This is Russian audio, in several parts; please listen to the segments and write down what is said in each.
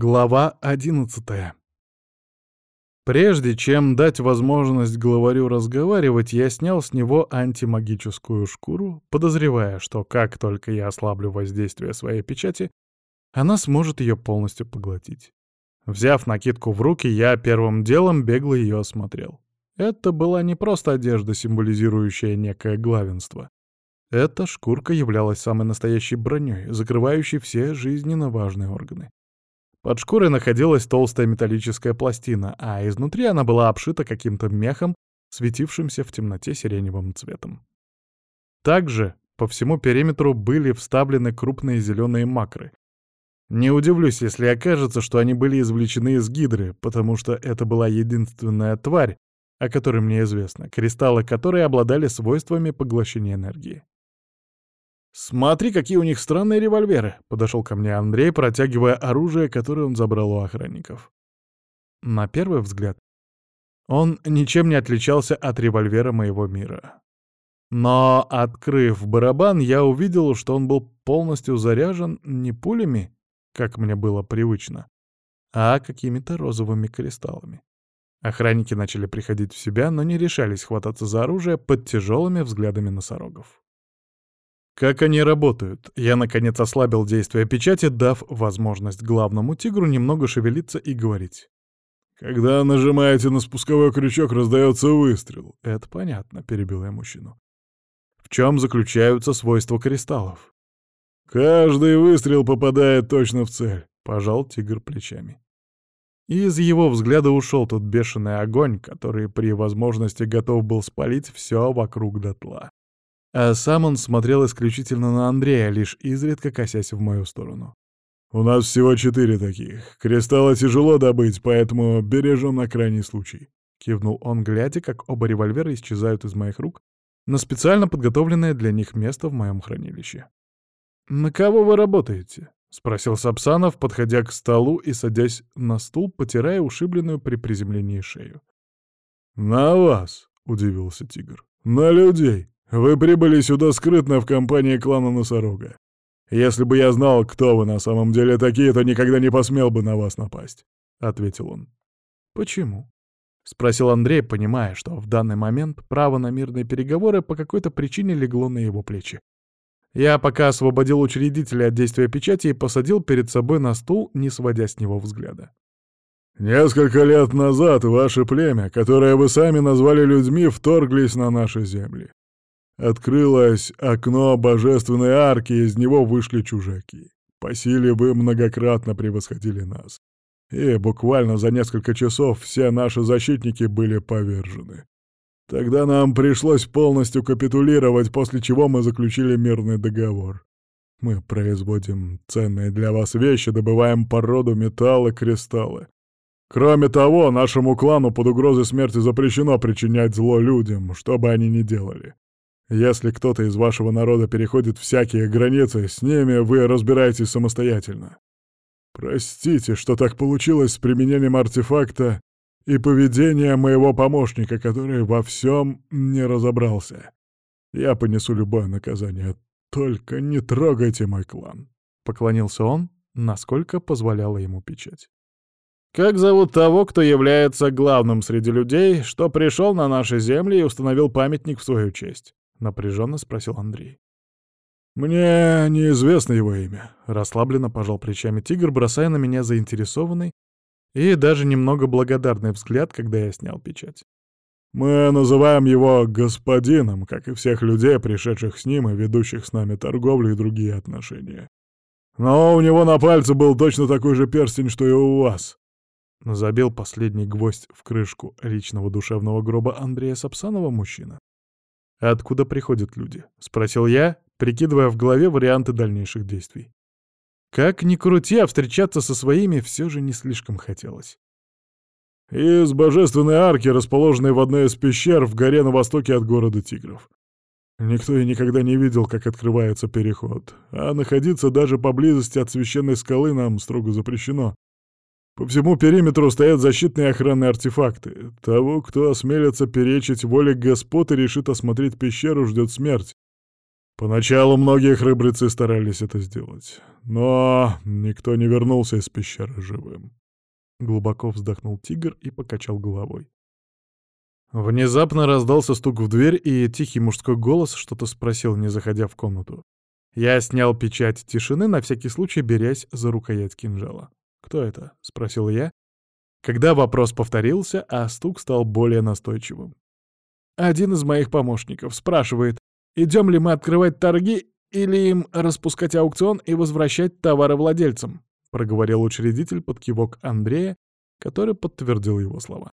Глава одиннадцатая. Прежде чем дать возможность главарю разговаривать, я снял с него антимагическую шкуру, подозревая, что как только я ослаблю воздействие своей печати, она сможет ее полностью поглотить. Взяв накидку в руки, я первым делом бегло ее осмотрел. Это была не просто одежда, символизирующая некое главенство. Эта шкурка являлась самой настоящей броней, закрывающей все жизненно важные органы. Под шкурой находилась толстая металлическая пластина, а изнутри она была обшита каким-то мехом, светившимся в темноте сиреневым цветом. Также по всему периметру были вставлены крупные зеленые макры. Не удивлюсь, если окажется, что они были извлечены из гидры, потому что это была единственная тварь, о которой мне известно, кристаллы которой обладали свойствами поглощения энергии. «Смотри, какие у них странные револьверы!» — подошел ко мне Андрей, протягивая оружие, которое он забрал у охранников. На первый взгляд, он ничем не отличался от револьвера моего мира. Но, открыв барабан, я увидел, что он был полностью заряжен не пулями, как мне было привычно, а какими-то розовыми кристаллами. Охранники начали приходить в себя, но не решались хвататься за оружие под тяжелыми взглядами носорогов. Как они работают? Я, наконец, ослабил действие печати, дав возможность главному тигру немного шевелиться и говорить. «Когда нажимаете на спусковой крючок, раздается выстрел». «Это понятно», — перебил я мужчину. «В чем заключаются свойства кристаллов?» «Каждый выстрел попадает точно в цель», — пожал тигр плечами. Из его взгляда ушел тот бешеный огонь, который при возможности готов был спалить все вокруг дотла. А сам он смотрел исключительно на Андрея, лишь изредка косясь в мою сторону. «У нас всего четыре таких. Кристаллы тяжело добыть, поэтому бережем на крайний случай», — кивнул он, глядя, как оба револьвера исчезают из моих рук на специально подготовленное для них место в моем хранилище. «На кого вы работаете?» — спросил Сапсанов, подходя к столу и садясь на стул, потирая ушибленную при приземлении шею. «На вас!» — удивился тигр. «На людей! Вы прибыли сюда скрытно в компании клана Носорога. Если бы я знал, кто вы на самом деле такие, то никогда не посмел бы на вас напасть», — ответил он. «Почему?» — спросил Андрей, понимая, что в данный момент право на мирные переговоры по какой-то причине легло на его плечи. Я пока освободил учредителя от действия печати и посадил перед собой на стул, не сводя с него взгляда. «Несколько лет назад ваше племя, которое вы сами назвали людьми, вторглись на наши земли. Открылось окно божественной арки, из него вышли чужаки. По силе вы многократно превосходили нас. И буквально за несколько часов все наши защитники были повержены. Тогда нам пришлось полностью капитулировать, после чего мы заключили мирный договор. Мы производим ценные для вас вещи, добываем породу, металлы, кристаллы. Кроме того, нашему клану под угрозой смерти запрещено причинять зло людям, что бы они ни делали. Если кто-то из вашего народа переходит всякие границы, с ними вы разбираетесь самостоятельно. Простите, что так получилось с применением артефакта и поведения моего помощника, который во всем не разобрался. Я понесу любое наказание, только не трогайте мой клан. Поклонился он, насколько позволяла ему печать. «Как зовут того, кто является главным среди людей, что пришел на наши земли и установил памятник в свою честь?» — напряженно спросил Андрей. «Мне неизвестно его имя», — расслабленно пожал плечами тигр, бросая на меня заинтересованный и даже немного благодарный взгляд, когда я снял печать. «Мы называем его господином, как и всех людей, пришедших с ним и ведущих с нами торговлю и другие отношения. Но у него на пальце был точно такой же перстень, что и у вас». Забил последний гвоздь в крышку личного душевного гроба Андрея Сапсанова мужчина. «Откуда приходят люди?» — спросил я, прикидывая в голове варианты дальнейших действий. Как ни крути, а встречаться со своими все же не слишком хотелось. «Из божественной арки, расположенной в одной из пещер в горе на востоке от города Тигров. Никто и никогда не видел, как открывается переход, а находиться даже поблизости от священной скалы нам строго запрещено. По всему периметру стоят защитные охранные артефакты. Того, кто осмелится перечить воле господ и решит осмотреть пещеру, ждет смерть. Поначалу многие храбрецы старались это сделать, но никто не вернулся из пещеры живым. Глубоко вздохнул тигр и покачал головой. Внезапно раздался стук в дверь, и тихий мужской голос что-то спросил, не заходя в комнату. Я снял печать тишины, на всякий случай берясь за рукоять кинжала. «Кто это?» — спросил я, когда вопрос повторился, а стук стал более настойчивым. Один из моих помощников спрашивает, идем ли мы открывать торги или им распускать аукцион и возвращать товары владельцам, проговорил учредитель под кивок Андрея, который подтвердил его слова.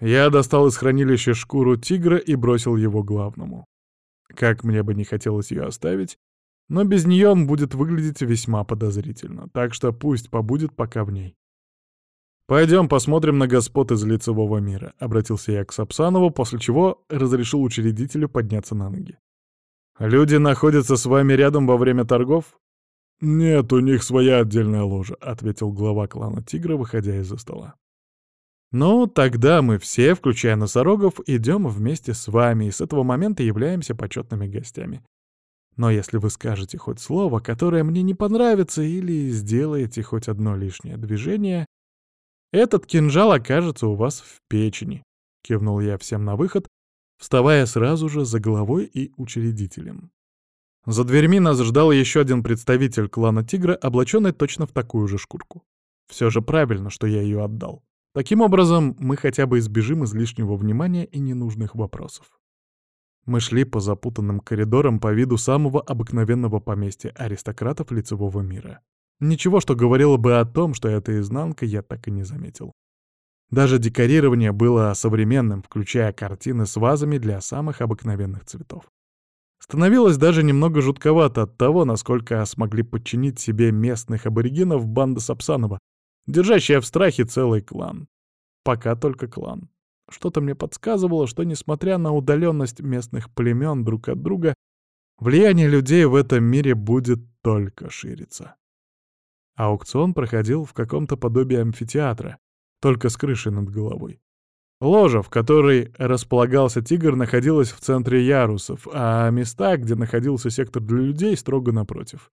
Я достал из хранилища шкуру тигра и бросил его главному. Как мне бы не хотелось ее оставить, но без нее он будет выглядеть весьма подозрительно, так что пусть побудет пока в ней. «Пойдем посмотрим на господ из лицевого мира», — обратился я к Сапсанову, после чего разрешил учредителю подняться на ноги. «Люди находятся с вами рядом во время торгов?» «Нет, у них своя отдельная ложа», — ответил глава клана Тигра, выходя из-за стола. «Ну, тогда мы все, включая носорогов, идем вместе с вами и с этого момента являемся почетными гостями. Но если вы скажете хоть слово, которое мне не понравится, или сделаете хоть одно лишнее движение, этот кинжал окажется у вас в печени», — кивнул я всем на выход, вставая сразу же за главой и учредителем. За дверьми нас ждал еще один представитель клана Тигра, облаченный точно в такую же шкурку. Все же правильно, что я ее отдал. Таким образом, мы хотя бы избежим излишнего внимания и ненужных вопросов. Мы шли по запутанным коридорам по виду самого обыкновенного поместья аристократов лицевого мира. Ничего, что говорило бы о том, что это изнанка, я так и не заметил. Даже декорирование было современным, включая картины с вазами для самых обыкновенных цветов. Становилось даже немного жутковато от того, насколько смогли подчинить себе местных аборигенов банда Сапсанова, держащая в страхе целый клан. Пока только клан. Что-то мне подсказывало, что, несмотря на удаленность местных племен друг от друга, влияние людей в этом мире будет только шириться. Аукцион проходил в каком-то подобии амфитеатра, только с крышей над головой. Ложа, в которой располагался тигр, находилась в центре ярусов, а места, где находился сектор для людей, строго напротив.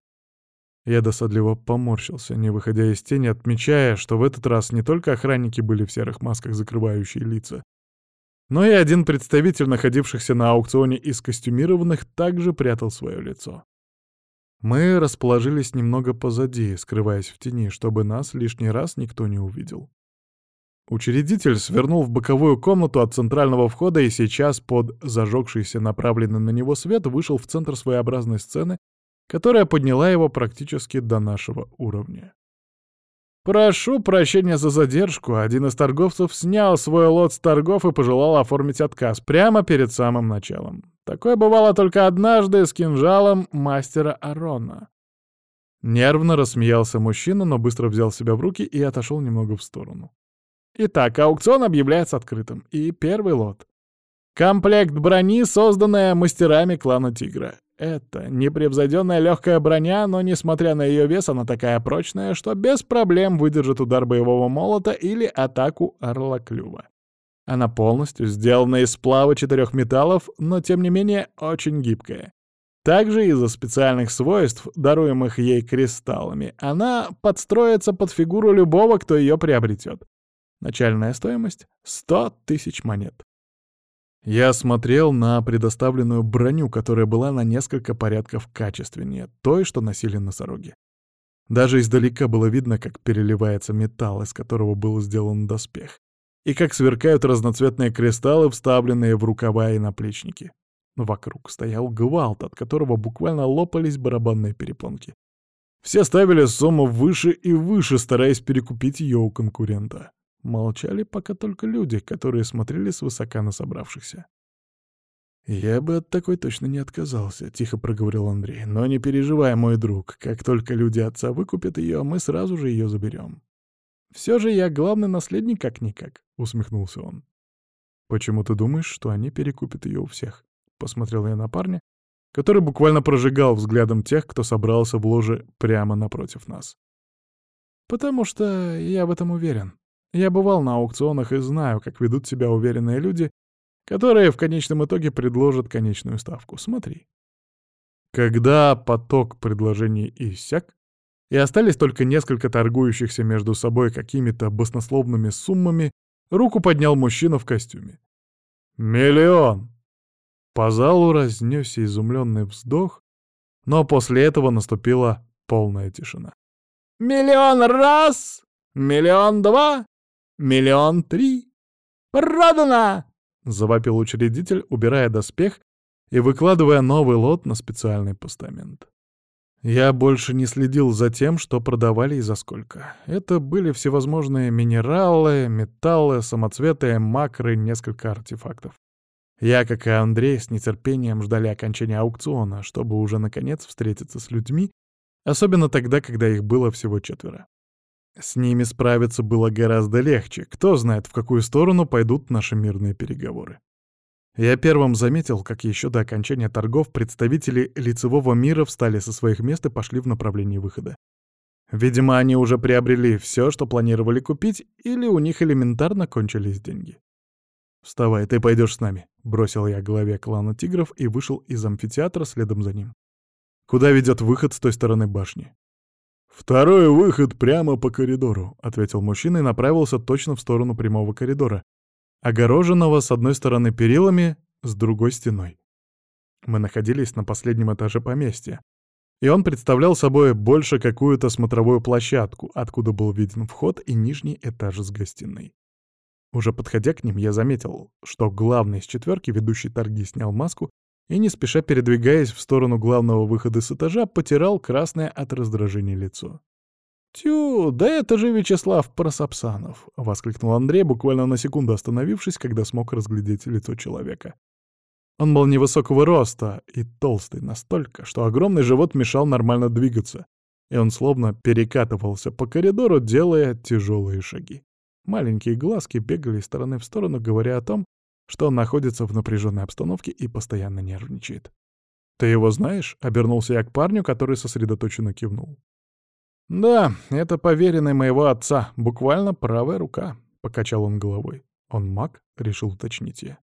Я досадливо поморщился, не выходя из тени, отмечая, что в этот раз не только охранники были в серых масках, закрывающие лица, но и один представитель, находившихся на аукционе из костюмированных, также прятал свое лицо. Мы расположились немного позади, скрываясь в тени, чтобы нас лишний раз никто не увидел. Учредитель свернул в боковую комнату от центрального входа и сейчас под зажегшийся направленный на него свет вышел в центр своеобразной сцены, которая подняла его практически до нашего уровня. «Прошу прощения за задержку. Один из торговцев снял свой лот с торгов и пожелал оформить отказ прямо перед самым началом. Такое бывало только однажды с кинжалом мастера Арона. Нервно рассмеялся мужчина, но быстро взял себя в руки и отошел немного в сторону. Итак, аукцион объявляется открытым. И первый лот. Комплект брони, созданная мастерами клана Тигра. Это непревзойденная легкая броня, но, несмотря на ее вес, она такая прочная, что без проблем выдержит удар боевого молота или атаку орла клюва. Она полностью сделана из сплава четырех металлов, но тем не менее очень гибкая. Также из-за специальных свойств, даруемых ей кристаллами, она подстроится под фигуру любого, кто ее приобретет. Начальная стоимость — 100 тысяч монет. Я смотрел на предоставленную броню, которая была на несколько порядков качественнее той, что носили носороги. Даже издалека было видно, как переливается металл, из которого был сделан доспех и как сверкают разноцветные кристаллы, вставленные в рукава и наплечники. Вокруг стоял гвалт, от которого буквально лопались барабанные перепонки. Все ставили сумму выше и выше, стараясь перекупить ее у конкурента. Молчали пока только люди, которые смотрели свысока на собравшихся. «Я бы от такой точно не отказался», — тихо проговорил Андрей. «Но не переживай, мой друг, как только люди отца выкупят ее, мы сразу же ее заберем. Все же я главный наследник как-никак», — усмехнулся он. «Почему ты думаешь, что они перекупят ее у всех?» — посмотрел я на парня, который буквально прожигал взглядом тех, кто собрался в ложе прямо напротив нас. «Потому что я в этом уверен. Я бывал на аукционах и знаю, как ведут себя уверенные люди, которые в конечном итоге предложат конечную ставку. Смотри». Когда поток предложений иссяк, и остались только несколько торгующихся между собой какими-то баснословными суммами, руку поднял мужчина в костюме. «Миллион!» По залу разнесся изумленный вздох, но после этого наступила полная тишина. «Миллион раз! Миллион два! Миллион три! Продано!» — завопил учредитель, убирая доспех и выкладывая новый лот на специальный постамент. Я больше не следил за тем, что продавали и за сколько. Это были всевозможные минералы, металлы, самоцветы, макры, несколько артефактов. Я, как и Андрей, с нетерпением ждали окончания аукциона, чтобы уже наконец встретиться с людьми, особенно тогда, когда их было всего четверо. С ними справиться было гораздо легче, кто знает, в какую сторону пойдут наши мирные переговоры. Я первым заметил, как еще до окончания торгов представители лицевого мира встали со своих мест и пошли в направлении выхода. Видимо, они уже приобрели все, что планировали купить, или у них элементарно кончились деньги. «Вставай, ты пойдешь с нами», — бросил я главе клана тигров и вышел из амфитеатра следом за ним. «Куда ведет выход с той стороны башни?» «Второй выход прямо по коридору», — ответил мужчина и направился точно в сторону прямого коридора, огороженного с одной стороны перилами, с другой стеной. Мы находились на последнем этаже поместья, и он представлял собой больше какую-то смотровую площадку, откуда был виден вход и нижний этаж с гостиной. Уже подходя к ним, я заметил, что главный из четверки, ведущий торги, снял маску и, не спеша передвигаясь в сторону главного выхода с этажа, потирал красное от раздражения лицо. «Тю, да это же Вячеслав Просапсанов!» — воскликнул Андрей, буквально на секунду остановившись, когда смог разглядеть лицо человека. Он был невысокого роста и толстый настолько, что огромный живот мешал нормально двигаться, и он словно перекатывался по коридору, делая тяжелые шаги. Маленькие глазки бегали из стороны в сторону, говоря о том, что он находится в напряженной обстановке и постоянно нервничает. «Ты его знаешь?» — обернулся я к парню, который сосредоточенно кивнул. «Да, это поверенный моего отца, буквально правая рука», — покачал он головой. «Он маг?» — решил уточнить я.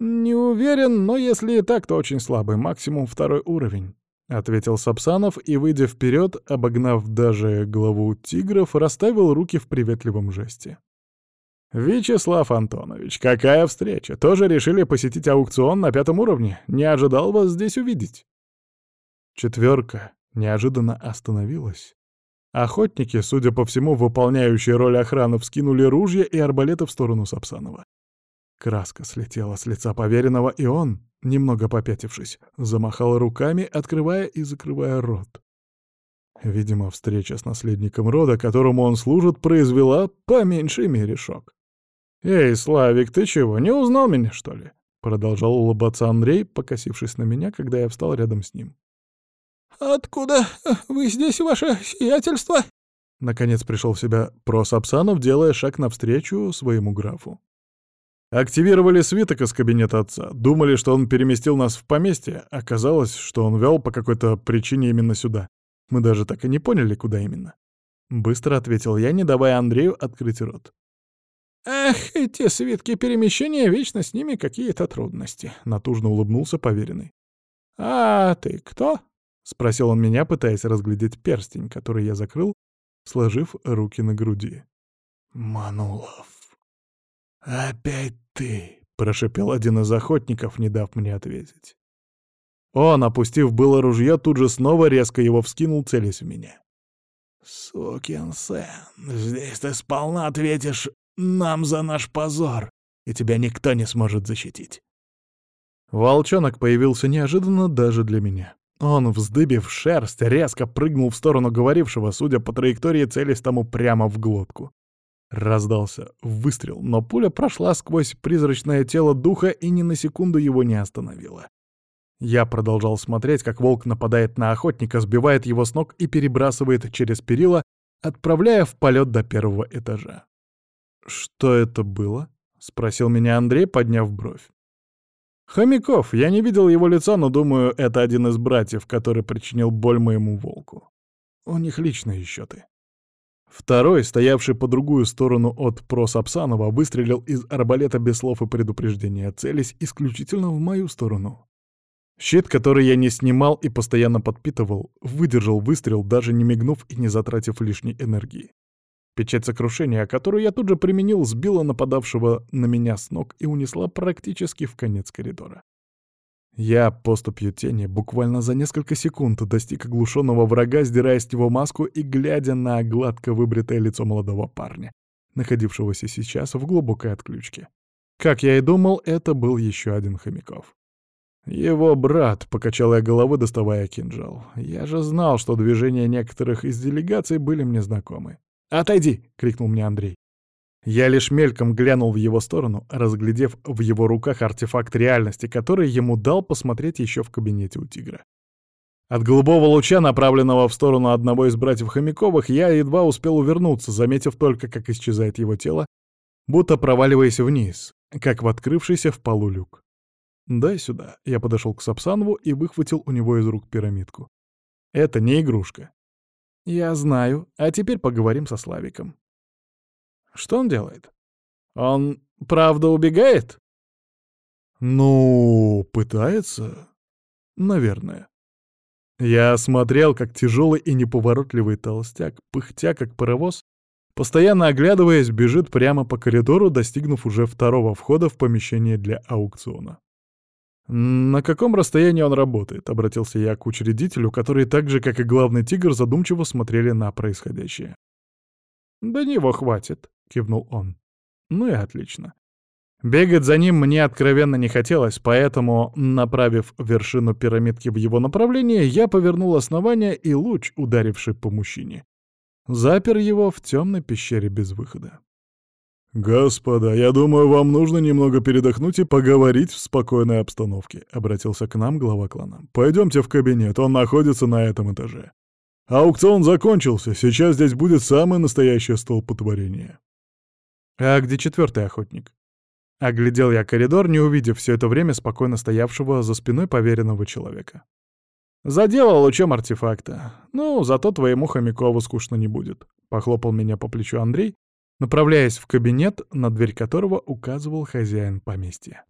«Не уверен, но если и так, то очень слабый, максимум второй уровень. — ответил Сапсанов и, выйдя вперед, обогнав даже главу тигров, расставил руки в приветливом жесте. «Вячеслав Антонович, какая встреча! Тоже решили посетить аукцион на пятом уровне? Не ожидал вас здесь увидеть!» Четверка неожиданно остановилась. Охотники, судя по всему, выполняющие роль охраны, вскинули ружья и арбалеты в сторону Сапсанова. Краска слетела с лица поверенного, и он, немного попятившись, замахал руками, открывая и закрывая рот. Видимо, встреча с наследником рода, которому он служит, произвела по меньшей мере шок. «Эй, Славик, ты чего, не узнал меня, что ли?» Продолжал улыбаться Андрей, покосившись на меня, когда я встал рядом с ним. «Откуда вы здесь, ваше сиятельство?» Наконец пришел в себя прос Апсанов, делая шаг навстречу своему графу. Активировали свиток из кабинета отца. Думали, что он переместил нас в поместье. Оказалось, что он вел по какой-то причине именно сюда. Мы даже так и не поняли, куда именно. Быстро ответил я, не давая Андрею открыть рот. «Эх, эти свитки перемещения, вечно с ними какие-то трудности», — натужно улыбнулся поверенный. «А ты кто?» — спросил он меня, пытаясь разглядеть перстень, который я закрыл, сложив руки на груди. «Манулов», «Опять ты!» — прошипел один из охотников, не дав мне ответить. Он, опустив было ружье, тут же снова резко его вскинул, целясь в меня. «Сукин сын, здесь ты сполна ответишь нам за наш позор, и тебя никто не сможет защитить». Волчонок появился неожиданно даже для меня. Он, вздыбив шерсть, резко прыгнул в сторону говорившего, судя по траектории, целясь тому прямо в глотку. Раздался выстрел, но пуля прошла сквозь призрачное тело духа и ни на секунду его не остановила. Я продолжал смотреть, как волк нападает на охотника, сбивает его с ног и перебрасывает через перила, отправляя в полет до первого этажа. «Что это было?» — спросил меня Андрей, подняв бровь. «Хомяков. Я не видел его лица, но думаю, это один из братьев, который причинил боль моему волку. У них личные счеты». Второй, стоявший по другую сторону от Просапсанова, выстрелил из арбалета без слов и предупреждения, целясь исключительно в мою сторону. Щит, который я не снимал и постоянно подпитывал, выдержал выстрел, даже не мигнув и не затратив лишней энергии. Печать сокрушения, которую я тут же применил, сбила нападавшего на меня с ног и унесла практически в конец коридора. Я поступью тени буквально за несколько секунд достиг оглушенного врага, сдирая с него маску и глядя на гладко выбритое лицо молодого парня, находившегося сейчас в глубокой отключке. Как я и думал, это был еще один Хомяков. «Его брат», — покачал я головой, доставая кинжал. «Я же знал, что движения некоторых из делегаций были мне знакомы». «Отойди!» — крикнул мне Андрей. Я лишь мельком глянул в его сторону, разглядев в его руках артефакт реальности, который ему дал посмотреть еще в кабинете у тигра. От голубого луча, направленного в сторону одного из братьев Хомяковых, я едва успел увернуться, заметив только, как исчезает его тело, будто проваливаясь вниз, как в открывшийся в полу люк. «Дай сюда». Я подошел к Сапсанову и выхватил у него из рук пирамидку. «Это не игрушка». «Я знаю. А теперь поговорим со Славиком». «Что он делает?» «Он правда убегает?» «Ну, пытается. Наверное». Я смотрел, как тяжелый и неповоротливый толстяк, пыхтя как паровоз, постоянно оглядываясь, бежит прямо по коридору, достигнув уже второго входа в помещение для аукциона. «На каком расстоянии он работает?» — обратился я к учредителю, который так же, как и главный тигр, задумчиво смотрели на происходящее. «Да него хватит», — кивнул он. «Ну и отлично. Бегать за ним мне откровенно не хотелось, поэтому, направив вершину пирамидки в его направлении, я повернул основание и луч, ударивший по мужчине, запер его в темной пещере без выхода. «Господа, я думаю, вам нужно немного передохнуть и поговорить в спокойной обстановке», — обратился к нам глава клана. «Пойдемте в кабинет, он находится на этом этаже. Аукцион закончился, сейчас здесь будет самое настоящее столпотворение». «А где четвертый охотник?» Оглядел я коридор, не увидев все это время спокойно стоявшего за спиной поверенного человека. «Заделал лучом артефакта. Ну, зато твоему Хомякову скучно не будет», — похлопал меня по плечу Андрей, направляясь в кабинет, на дверь которого указывал хозяин поместья.